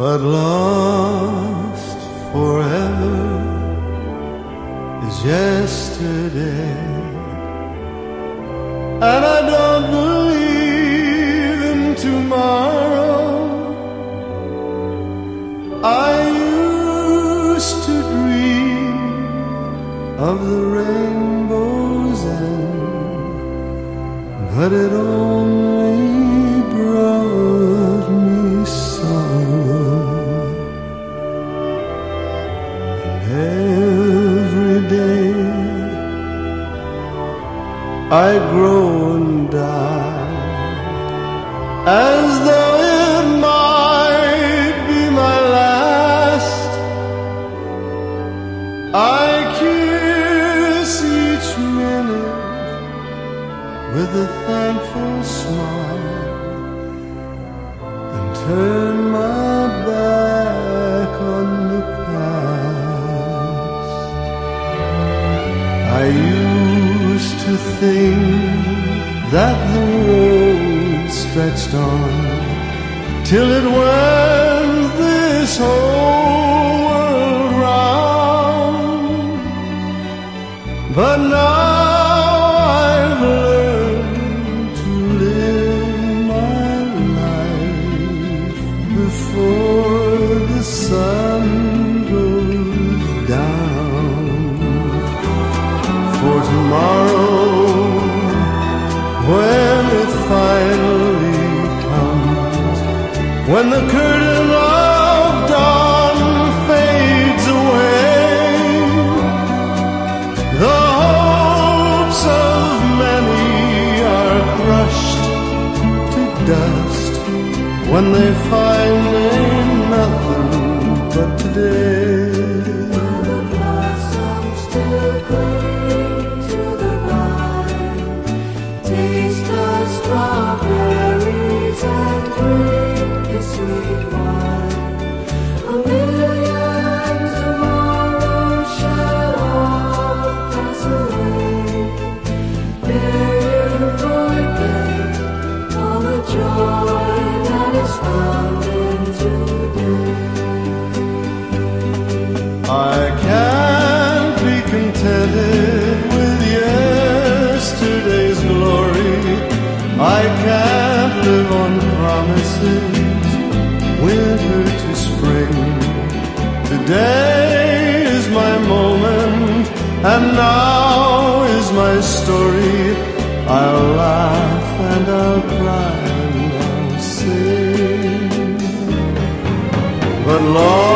but lost forever is yesterday. And I don't believe in tomorrow. I used to dream of the rainbow's end, but it only I grow and die as though it might be my last. I kiss each minute with a thankful smile and turn my back on the past. I used to think that the road stretched on till it went this whole world round. But now I've learned to live my life before the sun goes down. For tomorrow, when it finally comes, when the curtain of dawn fades away, the hopes of many are crushed to dust when they find nothing but today. I can't be contented with yesterday's glory. I can't live on promises, winter to spring. Today is my moment, and now is my story. I'll laugh and I'll cry and I'll sing. But Lord,